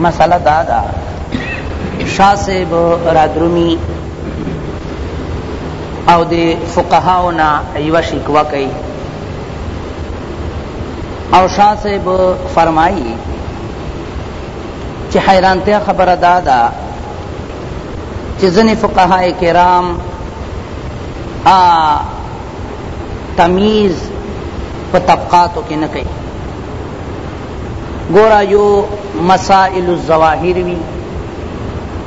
مسله دا ده شاه صاحب رادرومي او د فقهاو نه یوه شکوه کوي او شاه صاحب فرمایي چې حیرانتیا خبره دا ده چې ځینې فقها کرام تمیز په طبقاتو کې نه کوي ګورا جو مسائل الظواهر وی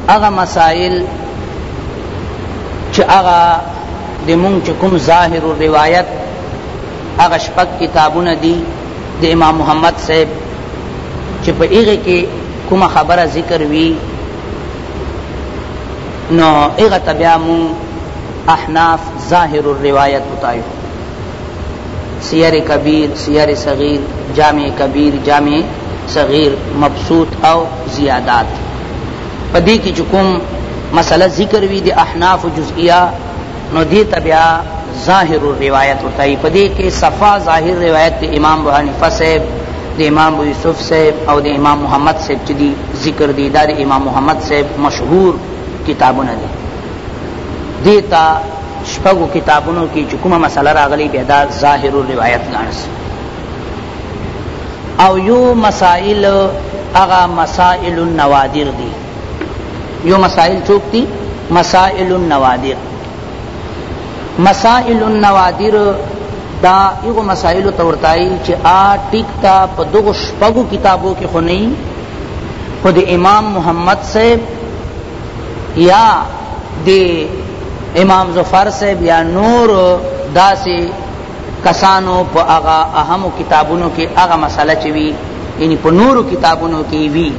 اغا مسائل چه اغا دی مونگ چه کم ظاهر و روایت اغا شپک کتابون دی دی امام محمد صاحب چه پا ایغی که کم خبر ذکر وی نو ایغا تبیا مونگ احناف ظاهر الروایت بتایو سیر کبیر سیر صغیر جامع کبیر جامع صغیر مبسوط او زیادات په دې کې چې کوم مسله ذکر وي د احناف جزئیه نو دې تبیا ظاهر الروایت ورته په دې کې صفا ظاهر روایت د امام ابو حنیفه صاحب د امام ابو یوسف صاحب او د امام محمد صاحب چې دي ذکر دي دا د امام محمد صاحب مشهور کتابونه دي دیتا شپږو کتابونو کې چې کومه مسله راغلي بیا دا ظاهر روایت ګڼل او یو مسائل هغه مسائل النوادر دي یو مسائل څوک دي مسائل النوادر مسائل النوادر دا یو مسائل تورتای چې آ ټیک تا په دغه شپږو کتابو کې خو نه خود امام محمد صاحب یا دی امام ظفر صاحب یا نور داسې کسانو په هغه اهمو کتابونو کې هغه مسله چې وي یعنی په نورو کتابونو کې وي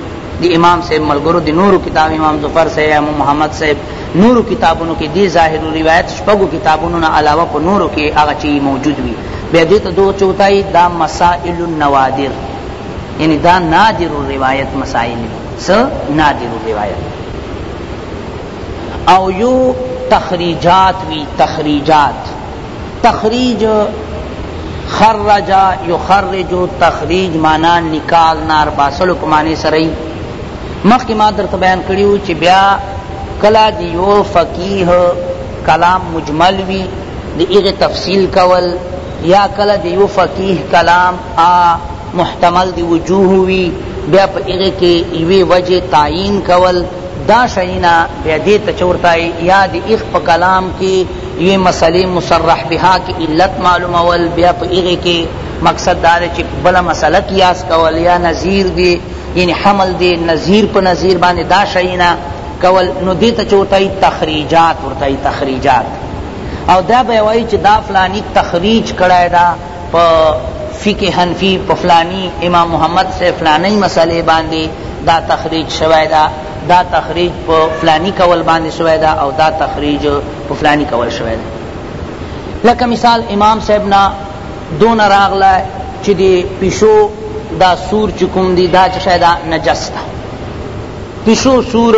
د امام صاحب ملګرو د نورو کتاب امام ظفر صاحب یا محمد صاحب نورو کتابونو کې دی ظاهر روایت شپږو کتابونو نه علاوه په نورو کې هغه چې موجود وي بیا دې ته دو چوتای دا مسائل النوادر یعنی دا نادر روایت مسائل دي سو نادر روایت او یو تخریجات وی تخریجات تخریج خرج یخرج تخریج معنا نکال نار باسلو په معنی سره مخکې ما درته بیان کړیو چې بیا کلا دیو فقیه کلام مجمل وی دی ایغ تفصیل کول یا کلا دیو فقیه کلام آ محتمل دي وجوه وي بيا په هغه کي يوې وجه تعين کول دا شيونه بيا دې ته چه ورته وايي يا د هغه په کلام کي يوې مسئلې مصرح بها کي علت معلومول بيا په هغه کي مقصد دا دی چه بله مسئله قياس کول يا نظير دي يعني حمل دي نظير په نظير باندې دا شيونه کول نو دې ته چه ورته وايي تخريجات ورته وايي تخريجات او دا به وای چې دا فلانی تخریج کړای دا په فقه حنفی په فلانی امام محمد صاحب فلانی مسئله باندی دا تخریج شوی ده دا تخریج په فلانی قول باندی شوی ده او دا تخریج په فلانی قول شوی ده لکه مثال امام صاحب نا دون راغله چې دی پیشو دا سور چکم دی دا چشه دا نجس دا پیشو سور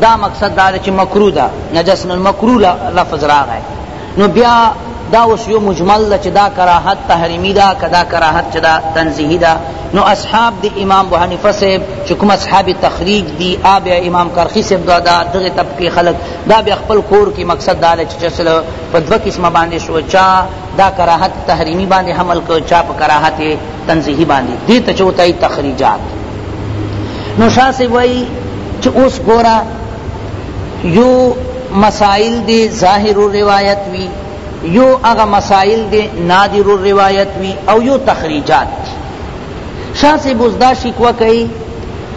دا مقصد دا چې مکرو دا نجس نو مکرو لفظ راغی نو بیا دا اوس یو مجمل ده چې دا کراهت تحریمی ده که دا کراهت چې دا تنزیهی ده نو اصحاب دی امام ابو حنیفه صاحب چې کوم اصحاب تخریج دی آ بیا امام کرخی صاحب دا دا دغه طبقه خلق دا بیا خپل کور کې مقصد دا دی چې چل په دوه قسمه باندې شو چا دا کراهت تحریمی باندې حمل کو چا په کراهت تنزیهی باندې دې ته چوتای تخریجات نو شاه سی وای چې اوس ګورا يو مسائل دې ظاهر الروايت وي يو هغه مسائل دې نادر الروايت وي او يو تخريجات شاه صاحب اوس دا شکوه کوي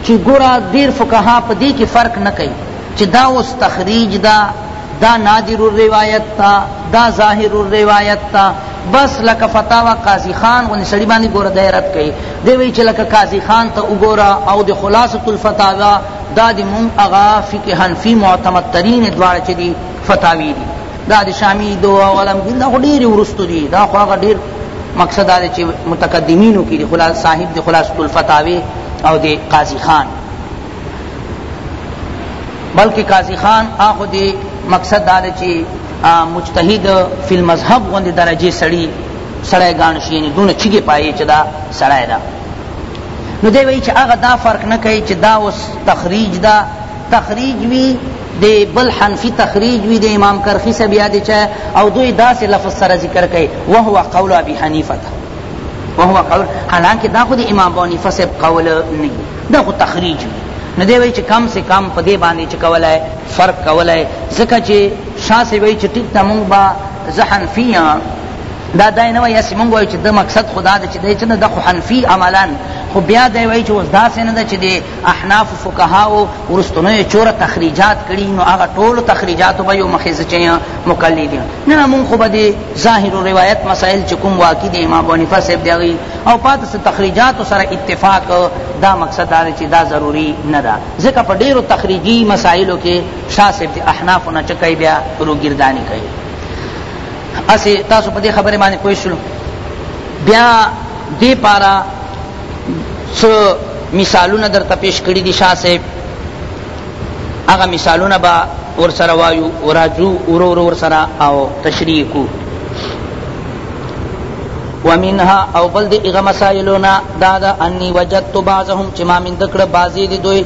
چې ګوره ډېر فقها په دې کې فرق نه کوي چې دا اوس تخریج ده دا نادر الروایت تا دا ظاهر الروایت تا بس لکه فتاوا قاضی خان غونې سړي باندې ګوره دایرت کوي دی وایي چې لکه قاضی خان ته وګوره او د خلاصة الفتاوا دا دی مونږ هغه فقه حنفی معتمد ترین دواړه چې دی فتاوی دی دا دی شامی دو او علم دین دا خو ډیر ورستو دی دا خو هغه ډیر مقصد دا چې متقدمینو کې دی خلاص صاحب دی خلاص الفتاوی او دی قاضی خان بلکې قاضی خان اخو دی مقصد دا چې مجتهد فی المذهب غوندې درجه سړی سړی ګان شي یعنی دونه چیګې پایې چې دا سړی ده نو دی وایي چې هغه دا فرق نه کوي چې دا اوس تخریج ده تخریج وي د بل حنفی تخریج وی د امام کرخی سے بیا دی چا او دوی دا سے لفظ سره ذکر کئ وهو قول ابي حنیفه تا وهو قول حالانکه دا خود امام ابو حنیفه سے قول نه دا خو تخریج وی نو دی وای چې کم سے کم په دې باندې چې کولای فرق کولای ځکه چې شاه سی وای چې ټیک تمون با زحن فیان دا دای نه وایي هسې مونږ وایو چې د مقصد خو دا ده چې دی څه نه ده خو حنفي عملا خو بیا دی وایي چې اوس داسې نه ده چې د احنافو فقهاو وروستنیو چوره تخریجات کړي نو هغه ټولو تخریجاتو به یو مخې څه چې مقلي دي نه نه مونږ خو به د ظاهر و روایت مسایل چې کوم واقع دي امام ابو حنیفه صاحب دی هغوی او پاته څه تخریجاتو سره اتفاق دا مقصد دا چې دا ضروري نه ده ځکه په ډېرو تخریجي مسایلو کې شاه صاحب د احنافو نه چې کوي بیا روګرداني کوي اسی تاسو په دې خبره باندې پوه شئ بیا دې پارا څو مثالونه درته پیش کړی دي شاه صاحب هغه مثالونه به ور سره وایو وراجو ورو ورو ور سره او تشریح کو ومنها او بل دی اغا مسائلونا دادا انی وجدت بعضهم چما من دکڑ بعضی دی دوی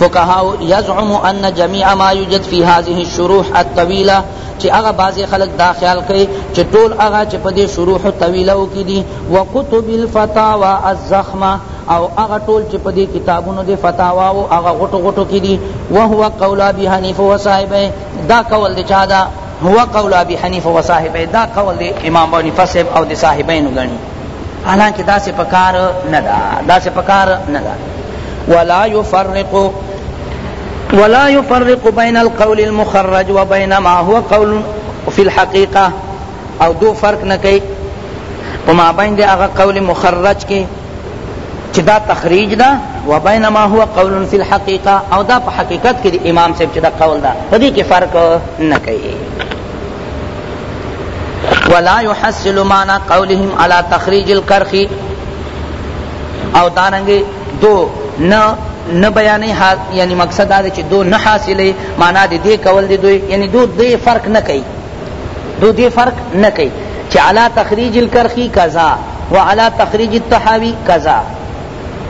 فقهاء يزعم أن جميع ما يوجد في هذه الشروح الطويلة چې هغه بعضی خلک دا خیال کوي چې ټول هغه چې په دې شروح طویله کې دي وکتب الفتاوا الزخمه او هغه ټول چې په دې کتابونو د فتاوا او هغه غټو غټو کې دي وهو قول ابي حنیفه وصاحبه دا قول د چا دا هو قول ابي حنیفه وصاحبه دا قول د امام ابو حنیفه او د صاحبینو غني حالانکه داسې پکار نه ده داسې پکار نه ده ولا يفرق ولا يفرق بين القول المخرج وبين ما هو قول في الحقيقه او دو فرق نه کوي په ما بین دی هغه قول مخرج کې چې دا تخریج ده و بین ما هو قول فی الحقیقه او دا په حقیقت کې د امام صاحب چې دا قول ده په دې کې فرق نه کوي ولا يحصل معنى قولهم على تخريج الكرخ او دارنګي دو نه نه بیانې یعنی مقصد دا چې دو نه حاصلې معنا دې دې کول دې دوی یعنی دو دې فرق نه کوي دو دې فرق نه کوي چې علا تخریج الکرخی قضا وعلا تخریج التحاوی قضا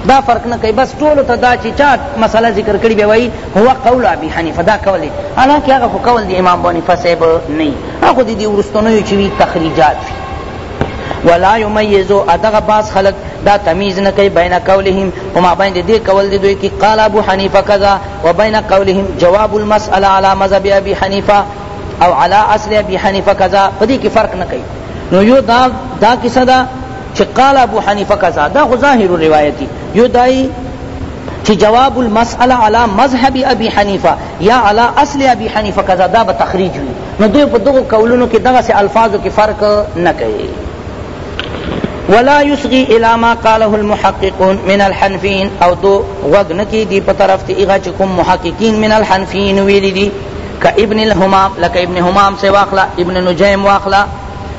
دا فرق نه کوي بس ټولو ته دا چې چا مسله ذکر کړي به وایي هو قول ابي حنیفه دا قول دی حالانکه هغه خو قول دی امام ابو حنیفه صاحب نه هغه د دې ورستنوي چې وي تخریجات وي ولا یمیزو ادغه باز خلق دا تمیز نه کوي بین قولهم وما بین دې قول دی دوی کې قال ابو حنیفه کذا وبین قولهم جواب المسأله على مذهب ابي حنیفه او على اصل ابي حنیفه کذا په دې کې فرق نه کوي نو یو دا دا کیسه ده چه قال ابو حنیفه کذا دا خو ظاهر روایتی یو دای چه جواب المسئله علی مذهب ابي حنیفه یا علی اصل ابي حنیفه کذا دا به تخریج وی نو دوی په دغه قولونو کې دغه سه الفاظو کې فرق نه کوي ولا يسغي الى ما قاله المحققون من الحنفين او دو غوږ نکی دی په طرف ته ایغه چې کوم محققین من الحنفین ویلی دي ک ابن الهمام لك ابن همام سے واخلا ابن نجیم واخلا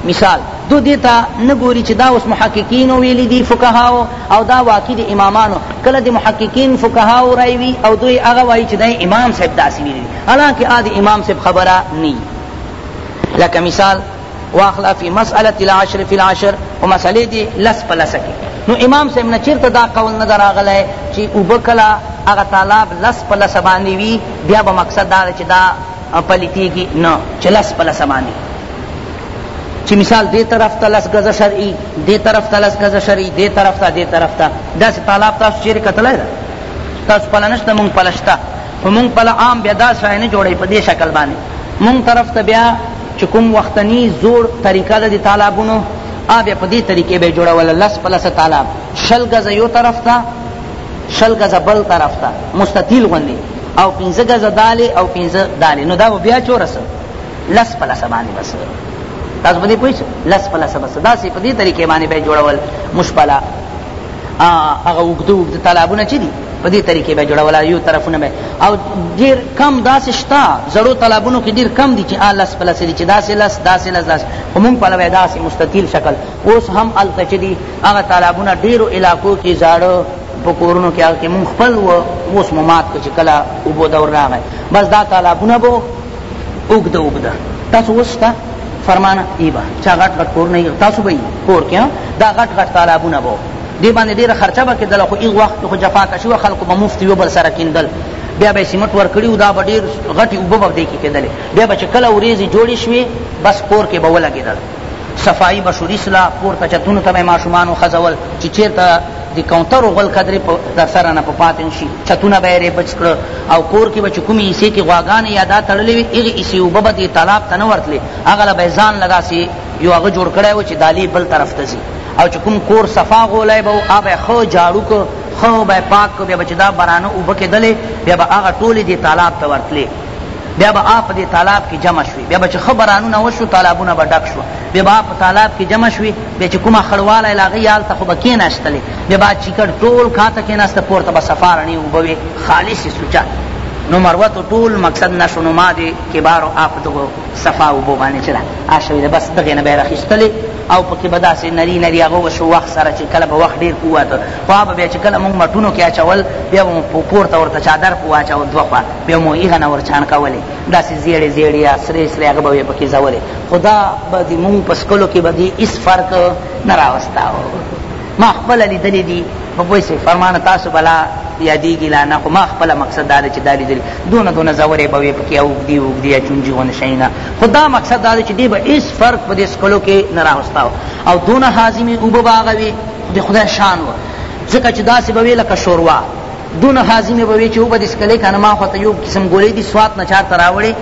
مثال دو دې ته نه ګوري چې دا اوس محققینو ویلي دي فقهاو او دا واقع د امامانو کله د محققین فقهاو رای وي او دوی هغه وایي چې دا امام صاحب داسې ویلي دي حالانکه دا د امام صاحب خبره نه لکه مثال واخلا فی مسئلة العشر فی العشر و مسئلے دی لس پا لس کی نو امام صاحب نه چیرته دا قول نه دراغلی چې وبکلا هغه طالب لس په لس باندې وي بیا به مقصد دا چې دا پلیتیږي نه چې لس په لسه باندې چې مثال دې طرف ته لس ګزه شرعي دې طرف ته لس ګزه شرعي دې طرف ته دې طرف ته داسې تالاب تاسو چیرې کتلی ده تاسو پله نشته مونږ پله شته خو مونږ پله عام بیا داسې شی نه جوړوي په دې شکل باندې مونږ طرف ته بیا چې کوم وختنی زوړ طریقه ده د تالابونو آ بیا په دې طریقې به جوړوله لس په لسه تالاب شل ګزه یو طرف ته شل غزه بل طرف ته مستطیل غوندي او پنځه غزه دالې او پنځه دالې نو دا بیا چورس لس په لس باندې بس تاسو باندې پوښ لس په لس بس دا سي په دې طریقې باندې به جوړول مشپلا هغه وګدو وګد طلبونه چي دي په دې طریقې به جوړول یو طرفونه به او ډیر کم داسې شتا زړو طلبونو کې ډیر کم دي چې آ لس پلس دي چې داسې لس داسې لس داسې خو مونږ په لوی داسې مستطیل شکل اوس هم الته چې دي هغه تالابونه ډیرو علاقو کې زاړه په کورونو کې هغه کې مونږ خپل و اوس مو مات کړ چې کله اوبو دور راغی بس دا تالابونه به اوږده اوږده تاسو اوس شته فرمانه ای به چا غټ غټ کورونه یې تاسو به کور کې دا غټ غټ تالابونه به دې باندې ډېره خرچه به کېدله خو هېغ وخت خو جفا کشي وه خلکو به مفت یو بل سره کیندل بیا به سیمټ ورکړي او دا به ډېر غټې اوبه به دې کې کېدلې بیا به چې کله ورېځې جوړې شوې بس کور کې به ولګېدل صفائی بشری سلا پورته چتونو ته به ماشومان وخځول چې چېرته د کونترو غول کدرې در سره نه په پاتې نه شي چتونه به یې رېبچ کړه او کور کې به چې کومې حصې کې غواګانې یا دا تړلې وي هغې حصې اوبه به دې تالاب ته نه ورتلې هغه له به یې ځان له داسې یو هغه جوړ کړی و چې دالې بل طرف ته ځي او چې کوم کور صفا غولی به و هغه به یې ښه جاړو کړ ښه به یې پاک کړ بیا به چې دا برانه اوبه کېدلې بیا به هغه ټولې دې تالاب ته ورتلې بیا به آب په دې تالاب کې جمع شوې بیا به چې ښه بارانونه وشو تالابونه به ډک شو بیا به آب په تالاب کې جمع شوې بیا چې کومه خړواله یې له هغې هلته خو به کېناستلې بیا به چیکړ ټول کاته کېناسته پورته به صفا رڼې اوبه وې خالصې سوچه نو مروت ټول مقصد نشو نو ما دې کبارو آب په دغو صفا اوبو باندې چې ده آشوې ده بس دغې نه به یې راخیستلې او پکې به داسې نري نري هغه وشو وخت سره چې کله به وخت ډېر ووته خوا به بیا چې کله موږ مټونو کې اچول بیا به مو پورته ورته چادر په واچاو دوه خوا بیا مو هغه نه ورچاڼکولې داسې زیړې زیړې یا سرې سرې هغه به یې پکې ځولې خو دا به د موږ په څکلو کې به دې هېڅ فرق نه راوستاوه ما خپله لیدلې دي په پوه شئ فرمانه تاسو به لا یادېږي لا نه خو ما خپله مقصد دا دی چې دا لیدلې دونه دونه ځورې به وې پکې اوږدې اوږدې یا چونجي ونه شي نه خو دا مقصد دا دی چې دې به هېڅ فرق په دې څکلو کې نه راوستاوه او دونه هاضمې اوبه به هغه وې د خدای شان و ځکه چې داسې به وې لکه شوروا دونه هاضمې به وې چې وبه دې څکلې که نه ما خو ته یو قسم ګولۍ دي سوات نه چارته راوړې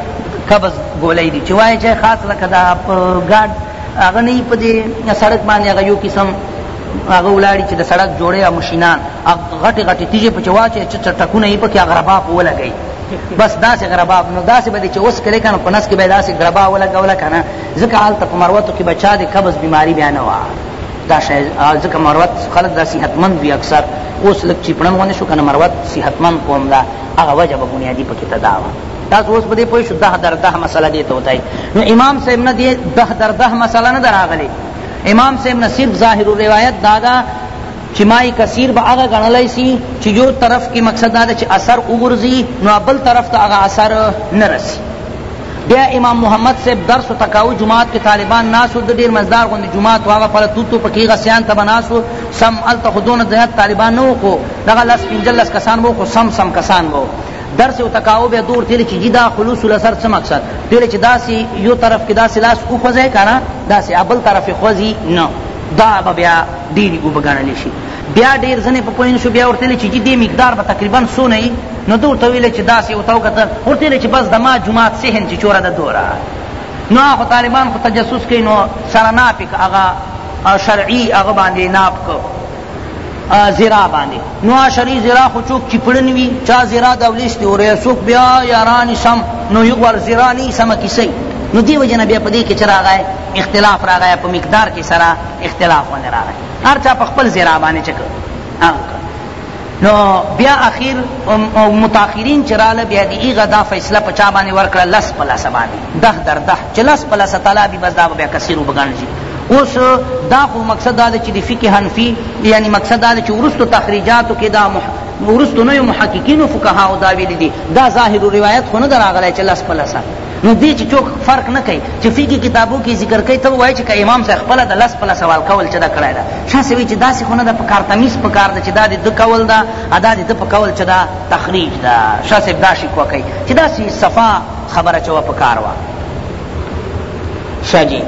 قبض ګولۍ دي چې وایې چې خاص لکه دا په ګاډ هغه نه په دې سړک باندې هغه یو قسم هغه ولاړی چې د سړک جوړې او ماشینان غټي غټي تیجه په چوا چې چټکونه یې پکې غربا په ولګي بس داسې غربا نو داسې به چې اوس کله کنه په نس کې به داسې غربا ولګوله کنه ځکه حالت په مروتو کې بچا د قبض بیماری بیان وه دا شای ځکه مروت خلک دا صحتمند وي اکثر اوس لږ چیپړن ونه شو کنه مروت صحتمند قوم دا هغه وجه به بنیادي پکې ته دا وه تاسو اوس په دې پوه شو ده در ده مسله دې ته وتایي نو امام صاحب نه دې ده در ده مسله نه ده راغلې امام صاحب نه صرف ظاهر الروایت دا ده چې مای کثیر به هغه ګڼلی سي چې یو طرف کې مقصد دا ده چې اثر وګرځي نو بل طرف ته هغه اثر نه رسي بیا امام محمد صیب درس ته کاوه جماعت کې طالبان ناست وو د ډېر مزدار غوندې جماعت وو هغه پله توت توپکي هغه سیان ته به ناست وو سم هلته خو دونه زیات طالبان نه وو خو دغه لس پنځلس کسان وو خو سم سم کسان وو درس او تکاو به دور تل چې جدا خلوص لسر څه مقصد تل چې داسي یو طرف کې داسي لاس او خوځي کنه داسي ابل طرف خوځي نه دا بیا ډیر وبګنل شي بیا ډیر ځنې په پوه نه شو بیا ورته ویل چې جی دې مقدار به تقریبا څونه یي نو ده ورته ویل چې داسې ورته وکتل ورته ویل چې بس د ما جومات صحن چې چوره ده دوره نو هغه طالبان خو تجسس کوي نو سره ناپ یې هغه شرعي هغه باندې ناپ کو زرا باندې نو شری زرا خو چوک چپړن وی چا زرا دولیس دی اور سوک بیا یاران سم نو یو ور زرا نی سم کیسه نو دی وجنه بیا پدې کې چراغای اختلاف راغای په مقدار کې سره اختلاف ونه راغای هر چا په خپل ذرا باندې چک نو بیا اخیر متاخرین چراله بیا دی ایغه دا فیصله په چا باندې ورکړه لس په لس باندې ده در ده چې لس په لس تعالی به بس دا بیا کثیر وبګنځي اوس دا خو مقصد دا چې د فقه حنفی یعنی مقصد دا چې ورستو تخریجاتو کې دا ورستو نو محققین او فقها او دا ویل دي دا ظاهر روایت خو نه دراغله چې لس په لس نو دې چې چوک فرق نه کوي چې فقهي کتابو کې ذکر کوي ته وایي چې که امام صاحب خپله د لس په لس سوال کول چې دا کړی ده شاه صاحب چې داسې خو نه ده پکار تمیز پکار ده چې دا د ده کول ده ادا د ده په کول چې دا تخریج ده شاه صاحب دا شکوه کوي چې داسې صفا خبره چې وه پکار وه شاه جی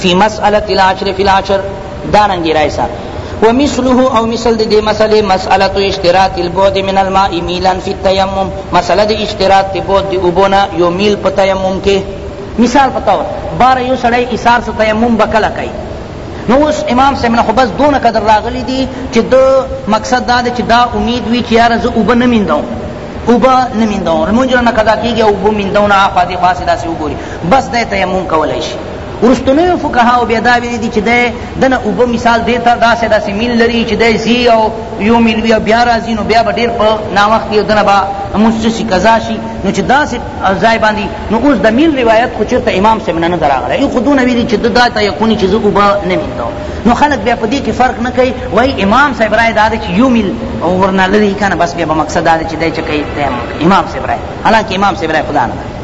فی مسئلة العشر فی العشر دارنګي رایسا ومثله او مثل دې مسئله مسأله اشتراط البعد من الماء ميلا في التيمم مسأله دې اشتراط دې بعد دې وبونه یو میل په تیمم کې مثال پتاو بار یو سړی ایثار سو تیمم بکلا کوي نو اوس امام صاحب نه خو بس دونه قدر راغلی دی چې د مقصد دا دی چې دا امید وي چې یاره زه اوبه نه میندوم اوبه نه میندوم لمونځ نه قضا کېږي اوبه میندونه آخوا دې خوا سې داسې وګوري بس دی تیمم کولی شي وروستنیو فقهاو بیا دا ویلي دي چې دی دنه اوبه مثال دی ته داسې داسې میل لري چې دی ځي او یو میل وي او بیا راځي نو بیا به ډېر په ناوخت کې دنه به لمونځ څه شي قضا شي نو چې داسې ځای باندې نو اوس د میل روایت خو چېرته امام صاحب نه نه ده راغلی یو خو دونه ویلي چې ده دا ته یقوني چې زه اوبه نه میندوم نو خلک بیا په دې کې فرق نه کوي وایي امام صاحب رایې دا ده چې یو میل ورنه لري که نه بس بیا به مقصد دا ده چې دی چې کوي امام صاحب رایې حالانکه امام صاحب رایې خدا نه ده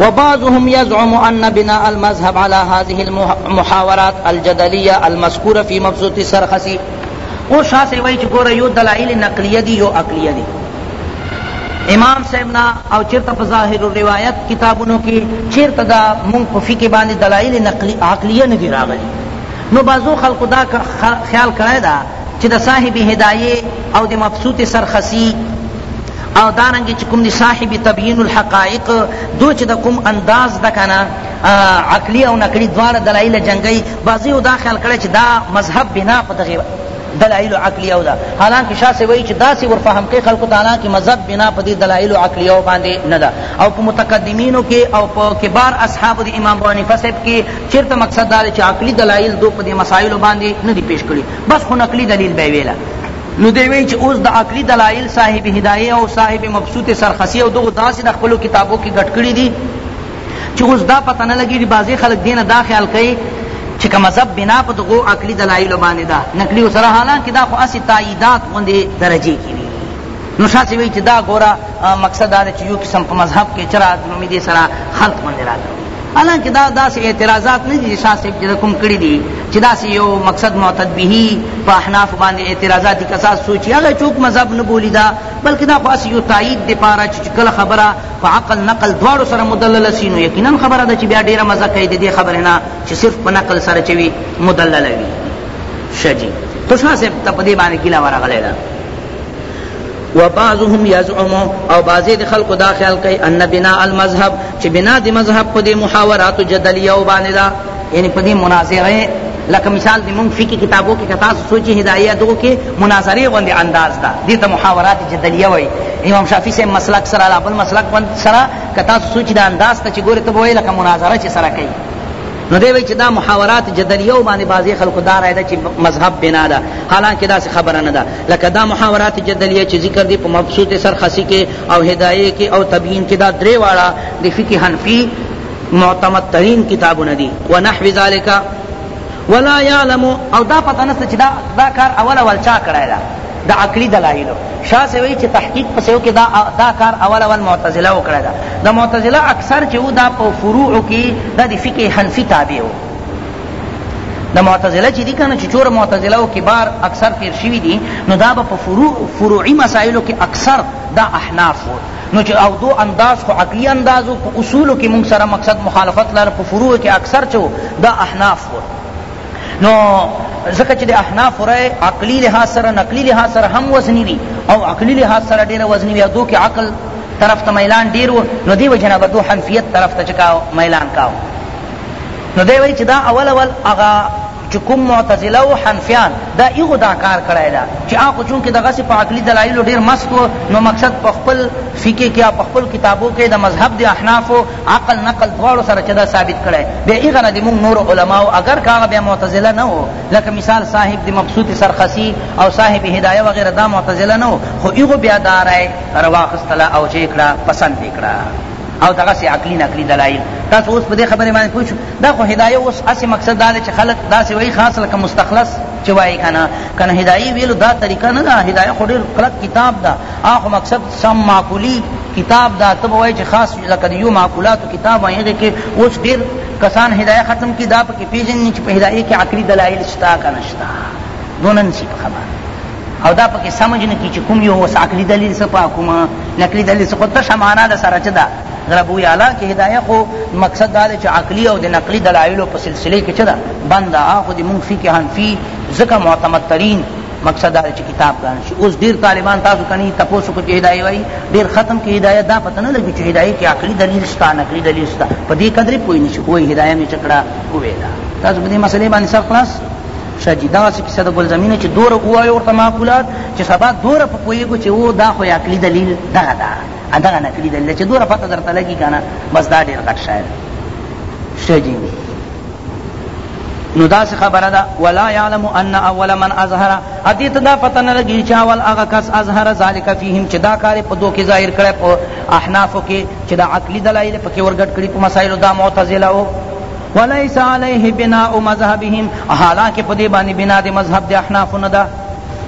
وبعضهم يزعم أن بناء المذهب على هذه المحاورات الجدلية المذكورة في مبسوط السرخسي او شاہ سے وای چې ګوره یو دلایل نقلیه دي یو عقلیه دي امام صاحبنا او چیرته په ظاهر روایت کتابونو کې چیرته دا مونږ په فقه باندې دلایل نقلی عقلیه نه دي راغلي نو بعضو خلق دا خیال کړی دا چې د صاحب هدایه او د مبسوط سرخسی او دارنګه چې کوم دی صاحب تبیین الحقائق دو چې د کوم انداز د کنه عقلی او نقلی دواړه دلایل جنگی بعضی او دا خیال کړی چې دا مذهب بنا په دغه دلائل عقلی او دا حالانکه شاه سی وایي چې دا سی ورفهم کې خلق تعالی کې مذهب بنا په دې دلائل عقلی او باندې نه ده او په متقدمینو کې او په کبار اصحاب د امام ابو حنیفه صاحب کې چیرته مقصد دا چې عقلی دلائل دو په دې مسائل باندې نه دي پیش کړی بس خو نقلی دلیل به ویلا نو دی وایي چې اوس د عقلي دلایل صاحب هدایې او صاحب مبسوط سرخسي او دغو داسې د خپلو کتابو کې ګډ کړي دي چې اوس دا پته نه لګېږي بعضې خلک دې نه دا خیال کوي چې که مذهب بنا په دغو عقلي دلایلو باندې ده نقلي سره حالانکې دا خو هسې تاییدات غوندې درجې کې وي نو شاه چې وایي چې دا ګوره مقصد دا دی چې یو قسم په مذهب کې چرا نومي دې سره خلط غوندې راغلی حالانکه دا داسې اعتراضات نه دي شاه صاحب چې کوم کړي دي چې داسې یو مقصد معتد به په احناف باندې اعتراضات دي کساس سوچي هغه چوک مذهب نه بولی دا بلکې دا خو اسې یو تایید دی پاره چې کله خبره په عقل نقل دواړو سره مدلل سي نو یقینا خبره ده چې بیا ډیره مزه کوي د دې خبرې نه چې صرف په نقل سره چوي مدلل وي شجی تو شاه صاحب ته په دې باندې ګیله ورغلی ده وبعضهم يزعم او بعضی د خلکو دا خیال کوي ان بنا المذهب چې بنا د مذهب په دې محاورات جدلیه او باندې دا یعنی په دې مناظره لکه مثال د مونږ فقه کتابو کې کتا سوچي هدايه دو کې مناظره غوندي انداز دا دې ته محاورات جدلیه وای امام شافعي سے مسلک سره لا بل مسلک سره کتا سوچي دا انداز ته چې ګوره ته وای لکه مناظره چې سره کوي نو دی وایي چې دا محاورات جدلیه او باندې بعضې خلکو دا رایه ده چې مذهب بنا ده حالانکه داسې خبره نه ده لکه دا محاورات جدلیه چې ذکر دی په مبسوط سرخسی کې او هدایه کې او تبیین کې دا درې واړه د فقه حنفي معتمد ترین کتابونه دي ونحو ذالک ولا يعلم او دا پتہ نشته چې دا دا کار اول اول چا کړای دا د عقلی دلایلو شاه سوی چې تحقیق په سیو کې دا دا کار اول اول معتزله وکړه دا د معتزله اکثر چې و دا په فروع کې د فقه حنفی تابع و د معتزله چې دي کنه چې چور معتزله او کبار اکثر تیر شوی دي نو دا په فروع فروعي مسائلو کې اکثر دا احناف و نو چې او دو انداز خو عقلی اندازو په اصولو کې موږ سره مقصد مخالفت لاره په فروع کې اکثر چو دا احناف و نو ځکه چې د احناف رأی عقلی لحاظ سره نقلی لحاظ سره هم وزنی وي او عقلی لحاظ سره ډیره وزنی وي دو کې عقل طرف ته میلان ډیر و نو دی وجنه به دو حنفیت طرف ته چکاو میلان کاو نو دی وی چې دا اول اول هغه چې کوم معتزله او حنفیان دا ایغو دا کار کړی دا چې هغه چون کې دغه په عقلي دلایل ډیر مست و نو مقصد په خپل فقه کې په خپل کتابو کې د مذهب د احناف عقل نقل دواړو سره چه دا ثابت کړی بیا ایغه نه دی مونږ نور علماو اگر که هغه بیا معتزله نه وو لکه مثال صاحب دی مبسوط سرخسی او صاحب هدایه وغیره دا معتزله نه وو خو ایغو بیا دا رای رواخستله او چه کړه پسند کړه او دغه سي عقلي نقلي دلایل تاسو اوس په دې خبره باندې پوښ دا خو هدايه اوس اسی مقصد دا چې خلک دا سي وای خاص لکه مستخلص چې وای کنه کنه هدايه ویلو دا طریقه نه ده هدايه خو ډېر کلک کتاب ده اخو مقصد سم معقولي کتاب دا ته به وايې چې خاص لکه د يو معقولاتو کتاب وايې هغې کې اوس ډېر کسان هدايه ختم کړي دا پکې پېژني چې په هدايه کې عقلي دلايل شته که نه شته دونه نه شي په خبر او دا پکې سمجھ نه کی چې کوم یو اوس عقلي دلیل څه په کوم نقلي دلیل څه خو تشه معنا د سره چې دا غربو یالا کې هدايه خو مقصد دا دی چې عقلي او د نقلي دلایلو په سلسله کې چې دا بنده خو د مونږ فقه حنفي ځکه معتمد ترین مقصد دا چې کتاب ګران شي اوس ډیر طالبان تاسو کني تاسو کو چې هدايه وای ډیر ختم کې هدايه دا پته نه لګي چې هدايه کې عقلي دلیل شته نه عقلي دلیل شته په دې قدرې پوي نشي کوی هدايه می چکړه کوی دا تاسو په دې مسلې باندې سب خلاص شاجی دا چې کیسه د ګل زمینه چې دوره وای ورته معقولات چې سبا دوره په پویګو چې و دا خو عقلي دلیل دا دا دا نه عقلي دلیل چې دوره پته درته لګي کنه بس دا ډیر غټ شاید شاجی نو دا څه خبره ده ولا يعلم ان اول من اظهر ادي ته دا پته نه لګي چې اول هغه کس اظهر ذالک فيهم چې دا کار په دوه کې ظاهر کړي په احناف کې چې دا عقلي دلایل په کې ورګټ کړي په مسائل دا معتزله وو وليس عليه بناء مذهبهم حالانکه په دې باندې بنا د مذهب د احناف نه ده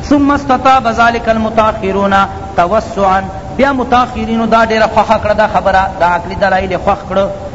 ثم استطاب ذلك المتاخرون توسعا بیا متاخرینو دا ډیره خوخه کړه دا خبره دا عقلی دلایل خوخ کړه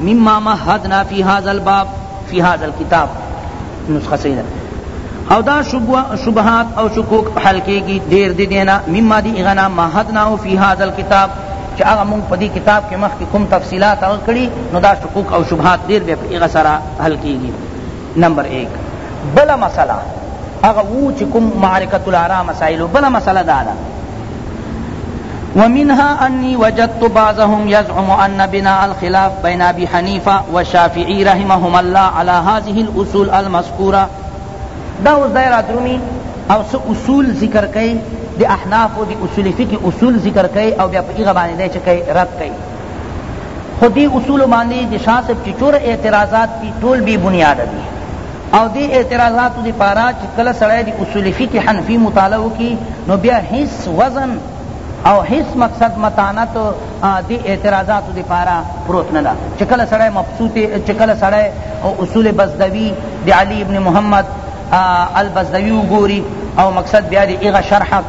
مما مهدنا فی هذا الباب فی هذا الکتاب نسخه صحیح ده او دا شبهات او شکوک حل کیږي ډیر دي دینا مما دي غنا مهدنا او فی هذا الكتاب چې هغه مونږ په دې کتاب کې مخکې کوم تفصیلات هغه کړي نو دا شکوک او شبهات ډیر به په هغه سره حل کیږي نمبر ایک بلا مسئلہ اغا وو چی کم معرکت الارا مسائلو بلا مسئلہ دادا ومنها انی وجدت بعضهم یزعم ان بنا الخلاف بین ابی حنیفہ والشافعی رحمهم اللہ علی هذه الاصول المذکورہ دا اوس دائرہ درومی او سو اصول ذکر کئی دی احناف دی اصول فقہ اصول ذکر کئی او بیا پا ایغا باندې دے چکے رد کئی خو دې اصولو باندې د شاه صاحب چې چوره اعتراضات دي ټول بې بنیاده دي او دې اعتراضاتو دپاره چې کله سړی د اصول فقه حنفي مطالعه وکړي نو بیا هیڅ وزن او هیڅ مقصد متانت دې اعتراضاتو دپاره پروت نه ده چې کله سړی مبسوط چې کله سړی اصول بزدوي د علي ابن محمد البزدوي وګوري او مقصد بیا دې هغه شرح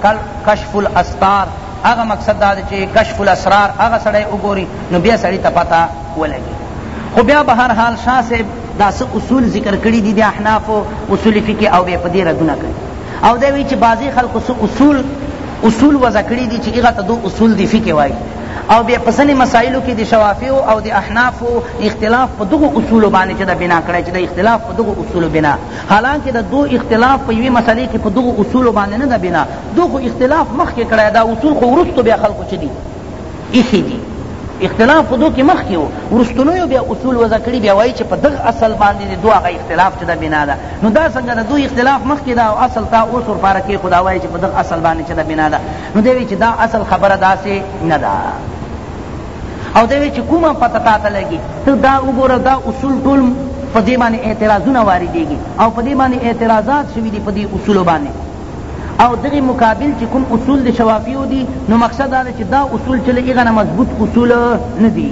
کشف الاستار هغه مقصد دا دی چی کشف الاسرار هغه سړی وګوری نو بیا سړی ته پته ولګی خو بیا به هر حال شاه صاحب دا څه اصول ذکر کړی دی د احنافو اصول فقه او بیا په دې ردونه کوي او دا وی چی بعضی خلکو څه اصول اصول وضع کړی دی چی هغه ته دو اصول دی فقه وایي او بیا په ځینې مسایلو کې د شوافیو او د احنافو اختلاف په دغو اصولو باندې چې دا بنا کړی چې د اختلاف په دغو اصولو بنا حالانکه د دو اختلاف په یوې مسئلې کې په دغو اصولو باندې نه ده بنا دوئ خو اختلاف مخکې کړی دا اصول خو وروسته بیا خلکو چه دي ایښي دي اختلاف خو دوئ کې مخکې و وروستنیو بیا اصول وضع کړي بیا وایي چه په دغه اصل باندې دې دوئ هغه اختلاف چه ده بنا ده نو دا څنګه ده دوئ اختلاف مخکې ده او اصل تا اوس ورپاره کیښود او وایې چه په دغه اصل باندې چه ده بنا ده نو دی وایي چه دا اصل خبره داسې نه ده او دی وایي چه کومه پته تاته لګي ته دا وګوره دا اصول ټول په دې باندې اعتراضونه واردیږي او په دې باندې اعتراضات شوي دي په دې اصولو باندې او دغه مقابل چې کوم اصول د شوافیو دي نو مقصد دا دی چې دا اصول چې له هغه نه مضبوط اصول نه دي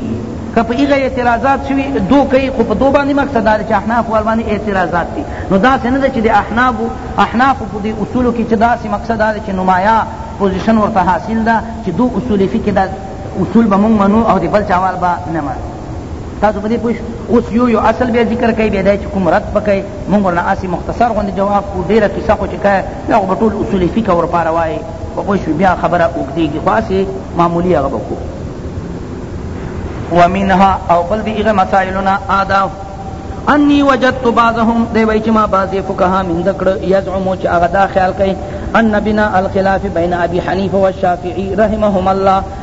که په هغه اعتراضات شوي دو کوي خو په دو باندې مقصد دا دی چې احناف وال باندې اعتراضات دي نو داسې نه ده چې د احنافو احنافو په دې اصولو کې چې داسې مقصد دا دی چې نمایا پوزیشن ورته حاصل ده چې دو اصول فقه دا اصول به مونږ منو او د بل چاوال به نه منو تاسو په دې پوه شئ اوس یو یو اصل بیا ذکر کوي بیا دا چې کوم رد به کوي موږ ورنه هسې مختصر غوندې جواب کړو ډېره کیسه خو چې کوي دا خو به ټول اصول فقه ورپاره وایي په پوه شوي بیا خبره اوږدېږي خو هسې معمولي هغه به کوو ومنها او بل دی هغه مسائلونه آداب انی وجدت بعضهم دی وای چې ما بعضی فقها من ذکر یزعمو چې هغه دا خیال کوي ان بنا الخلاف بین ابي حنیفه والشافعي رحمهم الله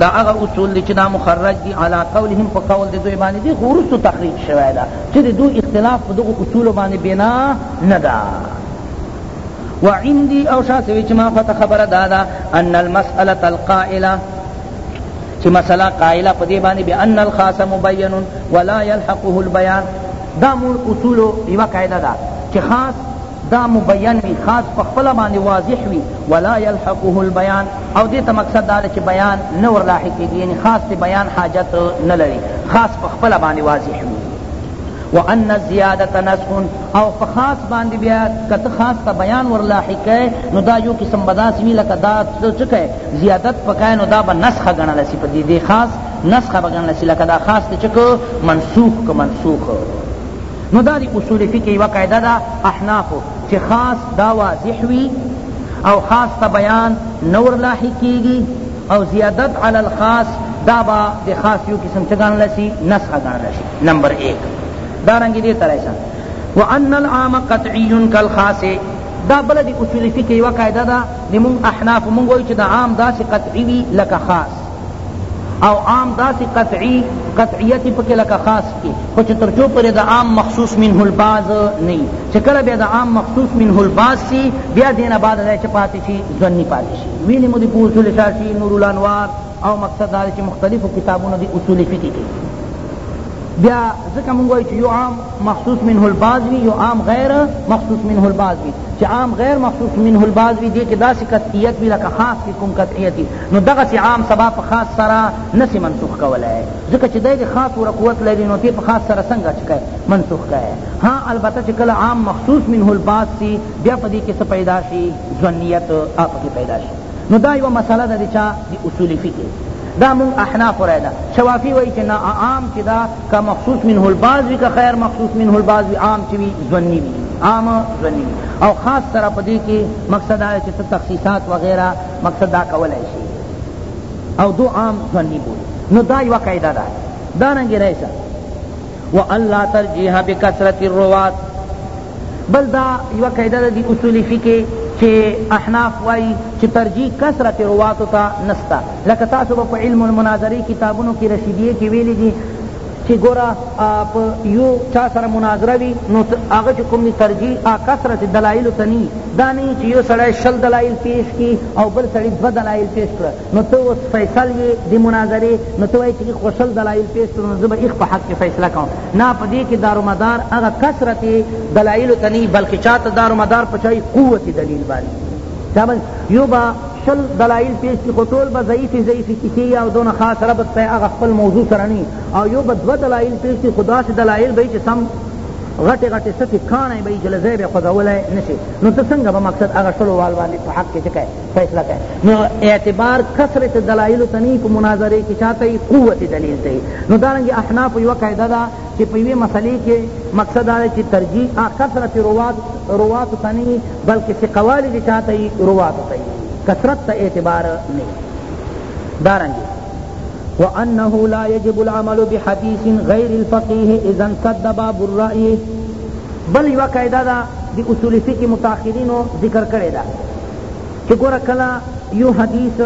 دا هغه اصول دی چه دا مخرج دی علی قولهم په قول دی دوی باندې دی خو ورستو تخریج شوی ده چه دی دوی اختلاف په دغو اصول باندې بنا نه ده وعندي او شاسوی چه ما فت خبر دادا ان المسألة القائلة چه مسئلہ قائلہ پدی بانی بی ان الخاص مبین ولا يلحقه البیان دا مول اصول یو قاعده دا چه خاص دا مبین وي خاص په خپله باندې واضح وي ولا یلحقه البیان او دې ته مقصد دا ده چې بیان نه ور لاحقېږي یعنې خاص ته بیان حاجت نه لري خاص په خپله باندې واضح وي وان الزیادة نسخ او په خاص باندې بیا کته خاص ته بیان ور لاحق ہے نو دا یو قسم بداس وی لکه دا چکه زیادت پکای نو دا به نسخ غنل سی په دې خاص نسخ به غنل سی لکه دا خاص ته چکه منسوخ ک منسوخ نو دا دی اصول فقه یوه قاعده ده احنافو چې خاص دا واضح وي او خاص ته بیان نه ورلاحق کیږي او زیادت علی الخاص دا با د خاص یو قسم څه ګڼل شي نسخ ګڼل شي نمبر 1 دا رنګ دې ترای شه وان العام قطعی کالخاص دا بل دی اصول فقه یو قاعده ده د مون احناف مون وای چې دا عام داسې قطعی وی لکه خاص او عام داسی قطعی قطعیت پکې لکه خاص کې خو چې ترجو پر د عام مخصوص منه البعض نه چې کله بیا د عام مخصوص منه البعض سی بیا دینه بعد راځي چې پاتې شي ځنی پاتې شي ویني مو د اصول شاشي نور الانوار او مقصد دا چې مختلفو کتابونو د اصول فقه کې بیا ځکه مونږ وایو چې یو عام مخصوص منه البعض وي یو عام غیر مخصوص منه البعض وي چې عام غیر مخصوص منه البعض وي دې کې داسې قطعیت وي لکه خاص کې کوم قطعیت وي نو دغسې عام سبا په خاص سره نسې منسوخ کولای ځکه چې دی د خاص ور قوت لري نو ته په خاص سره څنګه چې کوي منسوخ کوي ها البته چې کله عام مخصوص منه الباس سي بیا په دې کې څه پیدا شي ظنیت اپ کې پیدا شي نو دا یو مسله ده چې د اصول فقه دا مون احناف رای دا شوافی وای چې نا عام چې دا کا مخصوص منه الباز وی کا خیر مخصوص منه الباز وی عام چې وی ظنی وی عام ظنی او خاص طرف دې کې مقصد آیا چې تخصیصات وغیرہ مقصد دا کولای شي او دو عام ځنی بولی نو دا یو قاعده ده دا رنګ رئیسه و الله ترجیح بکثرت الروات بل دا یو قاعده ده دی اصول فقه چې احناف وای چې ترجیح کثرت روات ته نستا لکه تاسو په علم المناظری کتابونو کې رشیدیه کې ویلي دي چی ګوره په یو چا سره مناظره وی نو هغه چې کوم ترجیح ا کثرت دلایل ته نی دا نه چې یو سړی شل دلایل پیش کی او بل سړی دو دلایل پیش کړه نو ته اوس فیصل یې د مناظرې نو ته وایې چې خو شل دلایل پیش کړو نو زه به یې په حق کې فیصله کوم نه په دې کې دارومدار هغه کثرت دلایل ته نی بلکې چاته دارومدار په چای قوت دلیل باندې یو با شل دلائل پیش کی خو ټول به ضعیفی ضعیفی کسی او دون خاص ربط پہ اغا خپل موضوع سرنی او یو به دو دلائل پیش کی خدا سے دلائل بھئی چی سم غټه غټه سکی کانه به چې لزه به خداولای نشي نو ته څنګه به مقصد هغه شلو وال باندې په حق کې څه کوي فیصله کوي نو اعتبار کثرت دلایل تنی په مناظره کې چاته قوت دلیل دی نو دارنګ احناف یو قاعده ده چې په یوې مسئلې کې مقصد دا دی چې ترجیح کثرت روات رواتو ته نه وي بلکې ثقه والي دې چا ته وي رواتو ته وي کثرت ته اعتبار نه وي دارنګې وأنه لا يجب العمل بحديث غير الفقيه إذا انسد باب الرأي بل یو قاعده ده د اصول فقه متأخرینو ذکر کړې ده چې ګوره کله یو حدیث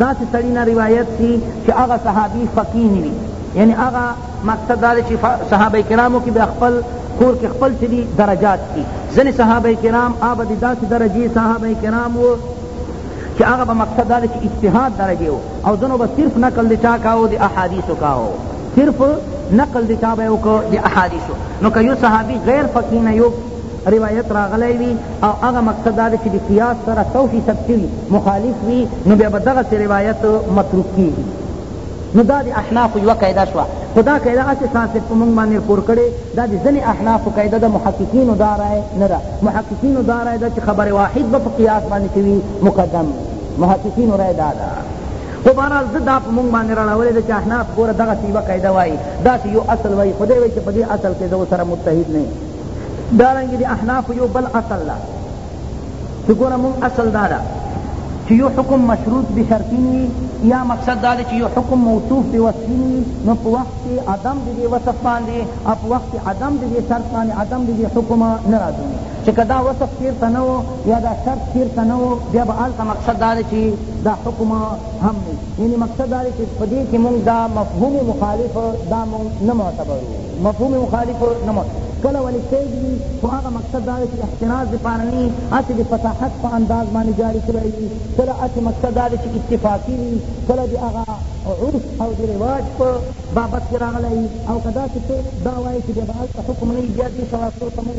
داسې سړی نه روایت شي چې هغه صحابي فقيه نه وي یعنی هغه مقصد دا دی چی صحابه کرامو کی بیا خپل کور کې خپل چې دي درجات دي ځینې صحابه کرام هغه د داسې درجې صحابه کرام وو چې هغه به مقصد دا دی چې اجتهاد درجې وو او ځینو به صرف نقل د چا کاو د احادیثو کاو صرف نقل د چا به یې وکړو د احادیثو نو که یو صحابي غیر فقیه نه یو روایت راغلی وي او هغه مقصد دا دی چې د قیاس سره سو فیصد شوي مخالف وي نو بیا به دغسې روایت متروک کېږي نو دا د احنافو یوه قاعده شوه خو دا قاعده هسې خان صاحب په موږ باندې خپور کړې دا د ځینې احنافو قاعده ده محققینو دا رایه نه ده محققینو دا رایه ده چې خبر واحد به په قیاس باندې څه وي مقدم محققینو رایه دا ده خو بهرحال زه دا په موږ باندې راړولې ده چې احناف ګوره دغسې یوه قاعده وایي داسې یو اصل وایي خو دی وایي چې په دې اصل کې زه ورسره متحد نه یم دارنګه د احناف یو بل اصل ده چې ګوره مونږ اصل دا ده چې یو حکم مشروط به شرطي نه وي یا مقصد دا دی چې یو حکم موصوف به وصفي نه وي نو په وخت کې عدم د دې وصف باندې او په وخت کې عدم د دې شرط باندې عدم د دې حکم نه راځي چې که دا وصف چېرته نه و یا دا شرط چېرته نه و بیا به هلته مقصد دا دی چې دا حکم هم نه یعنی مقصد دا دی چې په دې کې مونږ دا مفهوم مخالف دا مونږ نه معتبرو مفهوم مخالف نه مو کله ولې سیج وي خو هغه مقصد دا دی چې احتراز دپاره نه وي هسې د فصاحت په انداز باندې جاري کړی وي کله هسې مقصد دا دی چې اتفاقي وي کله د هغه عرف او د رواج په بابت کې راغلی وي او که داسې څوک دا وایي چې بیا به هلته حکم نه وي بیا دې شواهدو ته موږ